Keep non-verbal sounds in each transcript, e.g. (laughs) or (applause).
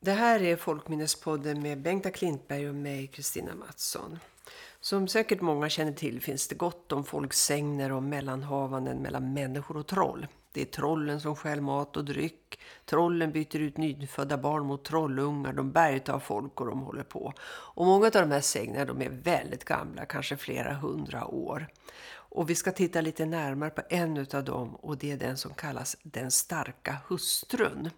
Det här är Folkminnespodden med Bengta Klintberg och mig, Kristina Mattsson. Som säkert många känner till finns det gott om folksägner och mellanhavanden mellan människor och troll. Det är trollen som skäl mat och dryck. Trollen byter ut nyfödda barn mot trollungar. De bergtar folk och de håller på. Och många av de här sägnerna de är väldigt gamla, kanske flera hundra år. Och vi ska titta lite närmare på en av dem och det är den som kallas den starka hustrun.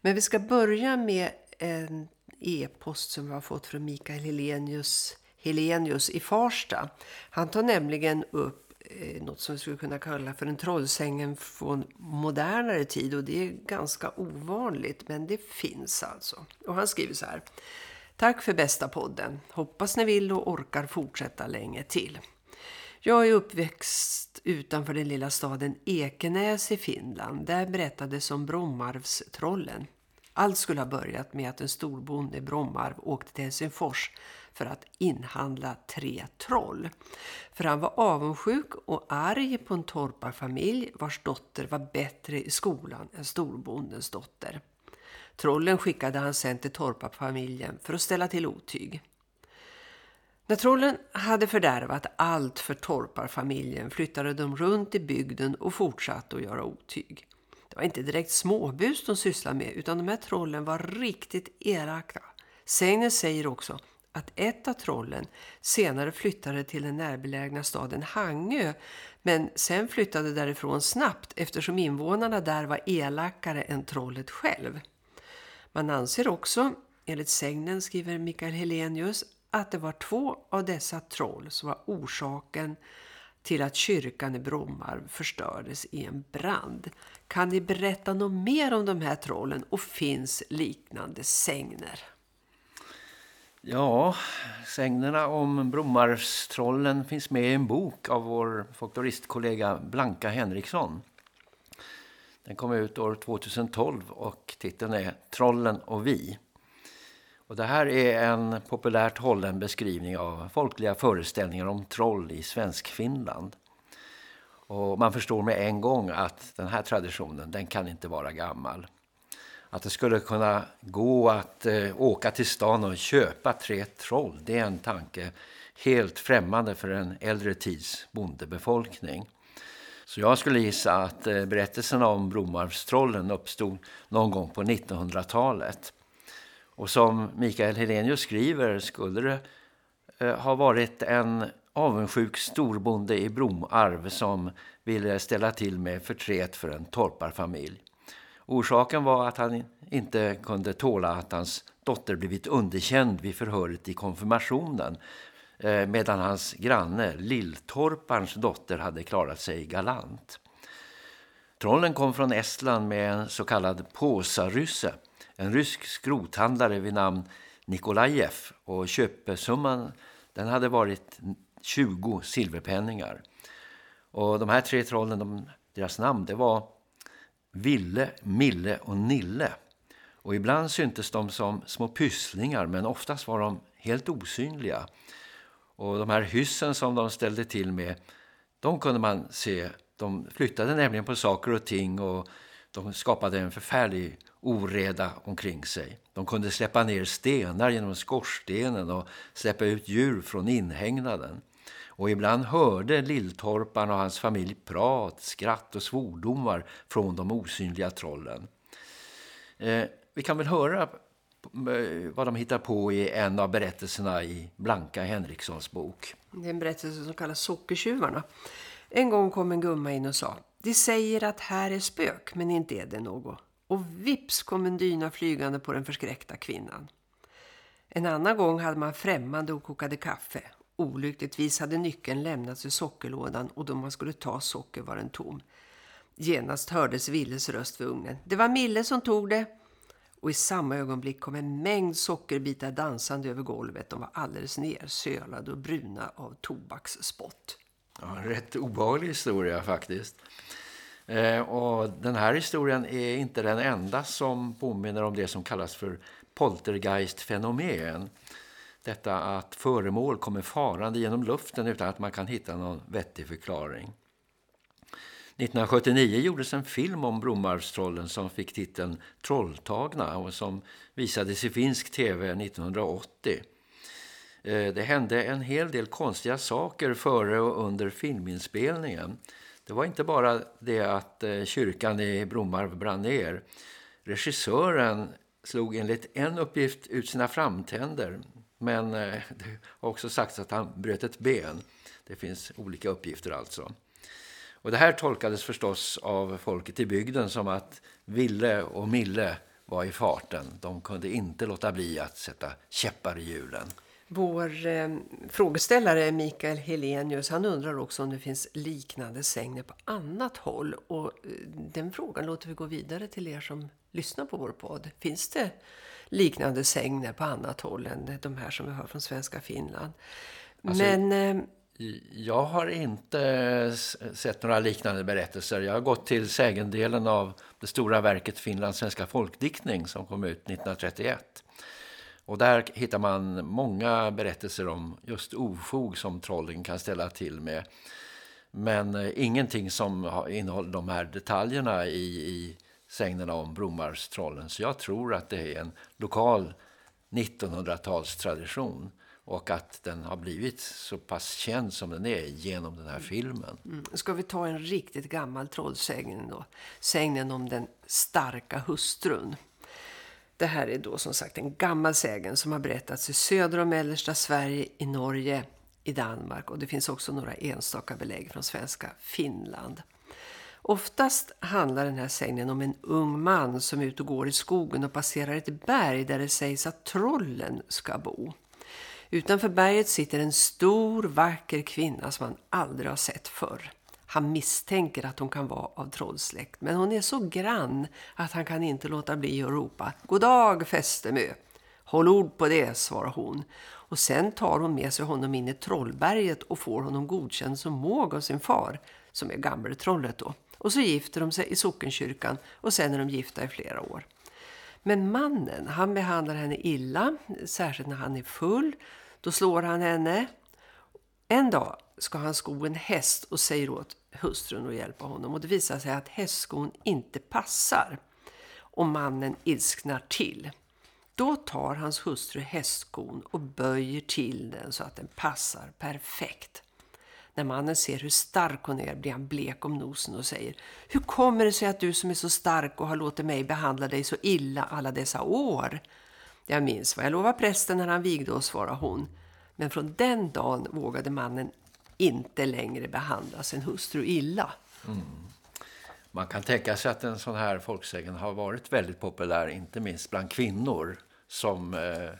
Men vi ska börja med en e-post som vi har fått från Mikael Helenius, Helenius i Farsta. Han tar nämligen upp eh, något som vi skulle kunna kalla för en trollsängen från modernare tid. Och det är ganska ovanligt men det finns alltså. Och han skriver så här. Tack för bästa podden. Hoppas ni vill och orkar fortsätta länge till. Jag är uppväxt utanför den lilla staden Ekenäs i Finland. Där berättades om Brommarvstrollen. Allt skulle ha börjat med att en storbonde i Brommarv åkte till Helsingfors för att inhandla tre troll. För han var avundsjuk och arg på en torparfamilj vars dotter var bättre i skolan än storbondens dotter. Trollen skickade han sen till torparfamiljen för att ställa till otyg. När trollen hade fördärvat allt för torparfamiljen flyttade de runt i bygden och fortsatte att göra otyg. Det var inte direkt småbus de sysslade med utan de här trollen var riktigt elaka. Sägnen säger också att ett av trollen senare flyttade till den närbelägna staden Hangö men sen flyttade därifrån snabbt eftersom invånarna där var elakare än trollet själv. Man anser också, enligt sägnen skriver Mikael Helenius, att det var två av dessa troll som var orsaken till att kyrkan i Brommarv förstördes i en brand. Kan ni berätta något mer om de här trollen och finns liknande sägner? Ja, sägnerna om Brommarvstrollen finns med i en bok av vår folkloristkollega Blanka Henriksson. Den kom ut år 2012 och titeln är Trollen och vi. Och det här är en populärt hållen beskrivning av folkliga föreställningar om troll i svensk Finland. Och man förstår med en gång att den här traditionen, den kan inte vara gammal. Att det skulle kunna gå att eh, åka till stan och köpa tre troll, det är en tanke helt främmande för en äldre tids bondebefolkning. Så jag skulle gissa att eh, berättelsen om Bromarvstrollen uppstod någon gång på 1900-talet. Och som Mikael Helenius skriver skulle det eh, ha varit en avundsjuk storbonde i Bromarv som ville ställa till med förtret för en torparfamilj. Orsaken var att han inte kunde tåla att hans dotter blivit underkänd vid förhöret i konfirmationen eh, medan hans granne Lilltorparns dotter hade klarat sig galant. Trollen kom från Estland med en så kallad påsarysse en rysk skrothandlare vid namn Nikolajev och köpesumman den hade varit 20 silverpenningar. Och de här tre trollen, de, deras namn det var Ville, Mille och Nille. Och ibland syntes de som små pysslingar men oftast var de helt osynliga. Och de här hyssen som de ställde till med, de kunde man se. De flyttade nämligen på saker och ting och de skapade en förfärlig oreda omkring sig. De kunde släppa ner stenar genom skorstenen och släppa ut djur från inhägnaden. Och ibland hörde Lilltorpan och hans familj prat, skratt och svordomar från de osynliga trollen. Eh, vi kan väl höra eh, vad de hittar på i en av berättelserna i Blanka Henrikssons bok. Det är en berättelse som kallas Sockertjuvarna. En gång kom en gumma in och sa De säger att här är spök men inte är det något och vips kom en dyna flygande på den förskräckta kvinnan. En annan gång hade man främmande och kokade kaffe. Olyckligtvis hade nyckeln lämnats i sockerlådan och då man skulle ta socker var den tom. Genast hördes Villes röst vid ugnen. Det var Mille som tog det. Och i samma ögonblick kom en mängd sockerbitar dansande över golvet. De var alldeles nersölade och bruna av tobaksspott. Ja, en rätt obehaglig historia faktiskt. Eh, och den här historien är inte den enda som påminner om det som kallas för poltergeistfenomen. Detta att föremål kommer farande genom luften utan att man kan hitta någon vettig förklaring. 1979 gjordes en film om Bromarvstrollen som fick titeln Trolltagna och som visades i finsk tv 1980. Eh, det hände en hel del konstiga saker före och under filminspelningen. Det var inte bara det att eh, kyrkan i Bromarv brann ner. Regissören slog enligt en uppgift ut sina framtänder men eh, det har också sagts att han bröt ett ben. Det finns olika uppgifter alltså. Och det här tolkades förstås av folket i bygden som att Ville och Mille var i farten. De kunde inte låta bli att sätta käppar i hjulen. Vår eh, frågeställare Mikael Helenius han undrar också om det finns liknande sängner på annat håll. Och eh, den frågan låter vi gå vidare till er som lyssnar på vår podd. Finns det liknande sängner på annat håll än de här som vi hör från svenska Finland? Alltså, Men... Eh, jag har inte sett några liknande berättelser. Jag har gått till sägendelen av det stora verket Finlands svenska folkdiktning som kom ut 1931. Och där hittar man många berättelser om just ofog som trollen kan ställa till med. Men eh, ingenting som innehåller de här detaljerna i, i sägnerna om Bromarstrollen. Så jag tror att det är en lokal 1900-talstradition och att den har blivit så pass känd som den är genom den här filmen. Mm. Ska vi ta en riktigt gammal trollsägning då? Sägnen om den starka hustrun. Det här är då som sagt en gammal sägen som har berättats i södra och mellersta Sverige, i Norge, i Danmark och det finns också några enstaka belägg från svenska Finland. Oftast handlar den här sägnen om en ung man som är ute och går i skogen och passerar ett berg där det sägs att trollen ska bo. Utanför berget sitter en stor, vacker kvinna som han aldrig har sett förr. Han misstänker att hon kan vara av trollsläkt, men hon är så grann att han kan inte låta bli att ropa God dag, fästemö! Håll ord på det, svarar hon. Och sen tar hon med sig honom in i trollberget och får honom godkänd som måg av sin far, som är gammeltrollet då. Och så gifter de sig i sockenkyrkan och sen är de gifta i flera år. Men mannen, han behandlar henne illa, särskilt när han är full. Då slår han henne. En dag ska han sko en häst och säger åt hustrun att hjälpa honom. Och det visar sig att hästskon inte passar. Och mannen ilsknar till. Då tar hans hustru hästskon och böjer till den så att den passar perfekt. När mannen ser hur stark hon är blir han blek om nosen och säger Hur kommer det sig att du som är så stark och har låtit mig behandla dig så illa alla dessa år? Jag minns vad jag lovade prästen när han vigde oss, svarade hon. Men från den dagen vågade mannen inte längre behandla sin hustru illa. Mm. Man kan tänka sig att en sån här folksägen har varit väldigt populär, inte minst bland kvinnor som eh,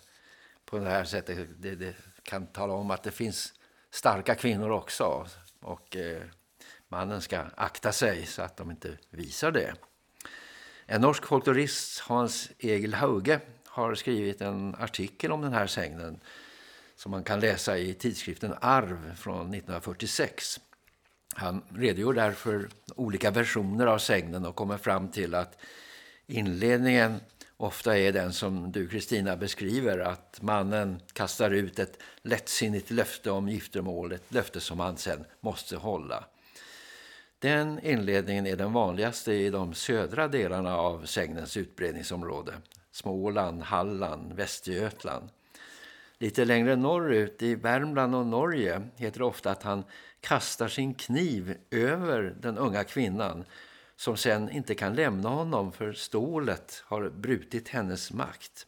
på det här sättet det, det kan tala om att det finns starka kvinnor också. Och eh, mannen ska akta sig så att de inte visar det. En norsk folklorist, Hans Egil Hauge, har skrivit en artikel om den här sägnen som man kan läsa i tidskriften Arv från 1946. Han redogör där för olika versioner av sägnen och kommer fram till att inledningen ofta är den som du Kristina beskriver att mannen kastar ut ett lättsinnigt löfte om giftermål, ett löfte som han sen måste hålla. Den inledningen är den vanligaste i de södra delarna av sägnens utbredningsområde. Småland, Halland, Västergötland. Lite längre norrut i Värmland och Norge heter det ofta att han kastar sin kniv över den unga kvinnan som sen inte kan lämna honom för stålet har brutit hennes makt.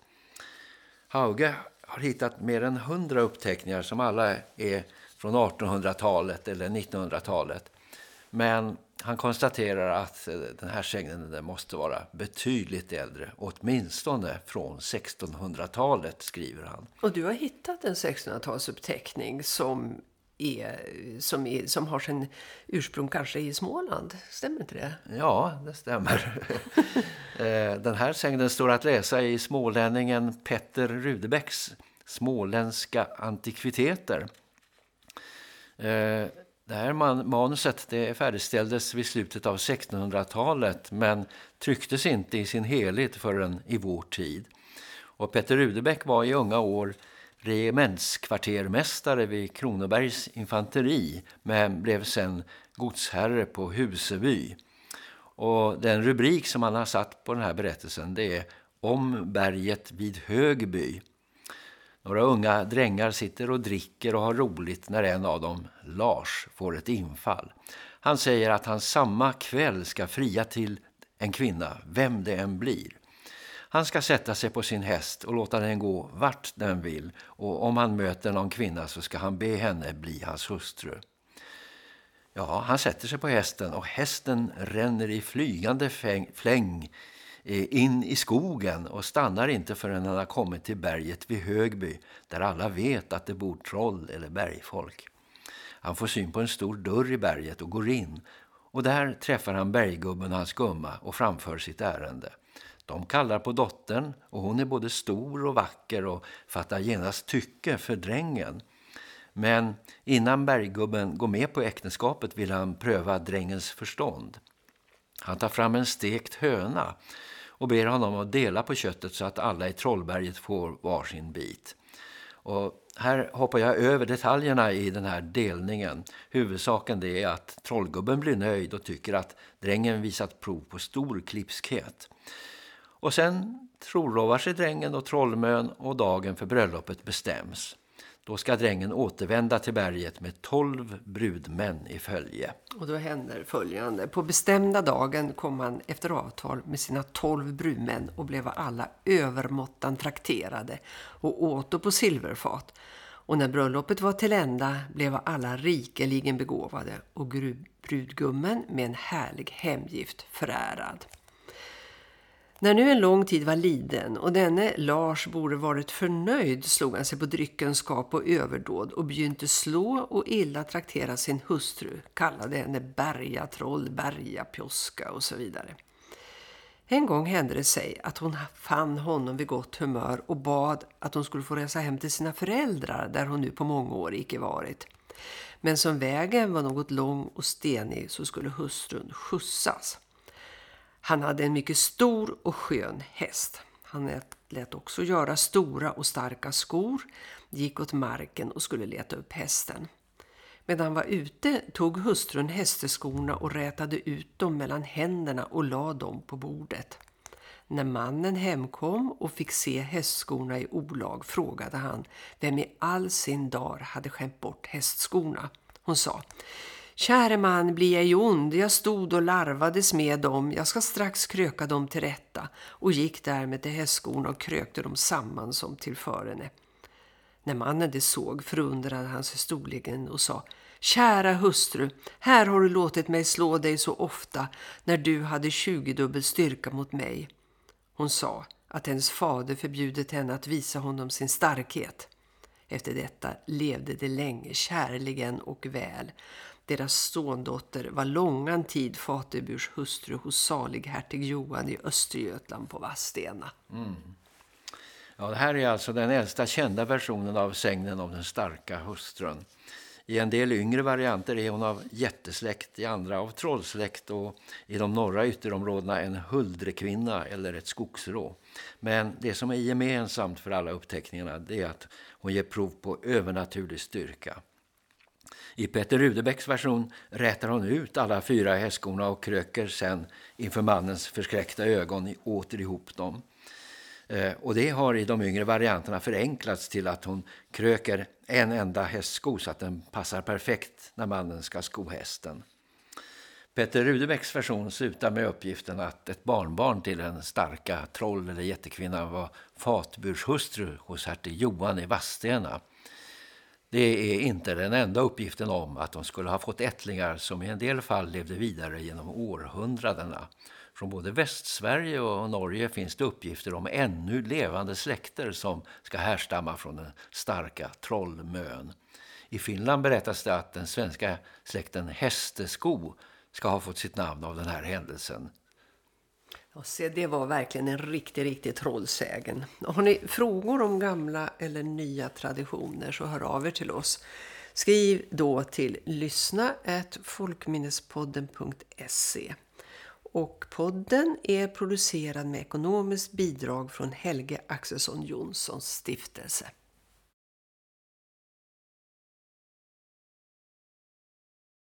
Hauge har hittat mer än hundra uppteckningar som alla är från 1800-talet eller 1900-talet. Men han konstaterar att den här sägnen måste vara betydligt äldre, åtminstone från 1600-talet skriver han. Och du har hittat en 1600-talsuppteckning som är, som, är, som har sin ursprung kanske i Småland. Stämmer inte det? Ja, det stämmer. (laughs) Eh, den här sägnen står att läsa i smålänningen Petter Rudebecks Småländska antikviteter. Det här manuset det färdigställdes vid slutet av 1600-talet men trycktes inte i sin helhet förrän i vår tid. Och Petter Rudebeck var i unga år regementskvartermästare vid Kronobergs infanteri men blev sen godsherre på Huseby. Och den rubrik som han har satt på den här berättelsen det är Om berget vid Högby. Några unga drängar sitter och dricker och har roligt när en av dem, Lars, får ett infall. Han säger att han samma kväll ska fria till en kvinna, vem det än blir. Han ska sätta sig på sin häst och låta den gå vart den vill och om han möter någon kvinna så ska han be henne bli hans hustru. Ja, han sätter sig på hästen och hästen ränner i flygande fläng Eh, in i skogen och stannar inte förrän han har kommit till berget vid Högby där alla vet att det bor troll eller bergfolk. Han får syn på en stor dörr i berget och går in och där träffar han berggubben och hans gumma och framför sitt ärende. De kallar på dottern och hon är både stor och vacker och fattar genast tycke för drängen. Men innan berggubben går med på äktenskapet vill han pröva drängens förstånd. Han tar fram en stekt höna och ber honom att dela på köttet så att alla i Trollberget får varsin bit. Och här hoppar jag över detaljerna i den här delningen. Huvudsaken är att trollgubben blir nöjd och tycker att drängen visat prov på stor klipskhet. Och sen trolovar sig drängen och trollmön och dagen för bröllopet bestäms. Då ska drängen återvända till berget med tolv brudmän i följe. Och då händer följande. På bestämda dagen kom han efter avtal med sina tolv brudmän och blev alla övermåttan trakterade och åt på silverfat. Och när bröllopet var till ända blev alla rikeligen begåvade och brudgummen med en härlig hemgift förärad. När nu en lång tid var liden och denne Lars borde varit förnöjd slog han sig på dryckenskap och överdåd och begynte slå och illa traktera sin hustru, kallade henne berga troll, berga pjoska och så vidare. En gång hände det sig att hon fann honom vid gott humör och bad att hon skulle få resa hem till sina föräldrar där hon nu på många år icke varit. Men som vägen var något lång och stenig så skulle hustrun skjutsas. Han hade en mycket stor och skön häst. Han lät också göra stora och starka skor, gick åt marken och skulle leta upp hästen. Medan han var ute tog hustrun hästeskorna och rätade ut dem mellan händerna och la dem på bordet. När mannen hemkom och fick se hästskorna i olag frågade han vem i all sin dar hade skämt bort hästskorna. Hon sa, Käre man, bli ej ond, jag stod och larvades med dem, jag ska strax kröka dem till rätta och gick därmed till hästskorna och krökte dem samman som till förene. När mannen det såg förundrade han sig storligen och sa Kära hustru, här har du låtit mig slå dig så ofta när du hade tjugodubbel styrka mot mig. Hon sa att hennes fader förbjudit henne att visa honom sin starkhet. Efter detta levde de länge kärligen och väl. Deras sondotter var långan tid Fateburs hustru hos salig hertig Johan i Östergötland på Vastena. Mm. Ja, det här är alltså den äldsta kända versionen av sägnen om den starka hustrun. I en del yngre varianter är hon av jättesläkt, i andra av trollsläkt och i de norra ytterområdena en huldrekvinna eller ett skogsrå. Men det som är gemensamt för alla uppteckningarna är att hon ger prov på övernaturlig styrka. I Peter Rudebecks version rätar hon ut alla fyra hästskorna och kröker sen inför mannens förskräckta ögon åter ihop dem. Eh, och det har i de yngre varianterna förenklats till att hon kröker en enda hästsko så att den passar perfekt när mannen ska sko hästen. Peter Rudebecks version slutar med uppgiften att ett barnbarn till en starka troll eller jättekvinna var fatburshustru hos hertig Johan i Vastena. Det är inte den enda uppgiften om att de skulle ha fått ättlingar som i en del fall levde vidare genom århundradena. Från både Västsverige och Norge finns det uppgifter om ännu levande släkter som ska härstamma från den starka trollmön. I Finland berättas det att den svenska släkten Hästesko ska ha fått sitt namn av den här händelsen. Ja, se, det var verkligen en riktig, riktig trollsägen. Har ni frågor om gamla eller nya traditioner så hör av er till oss. Skriv då till lyssna folkminnespodden.se. Och podden är producerad med ekonomiskt bidrag från Helge Axelsson Jonssons stiftelse.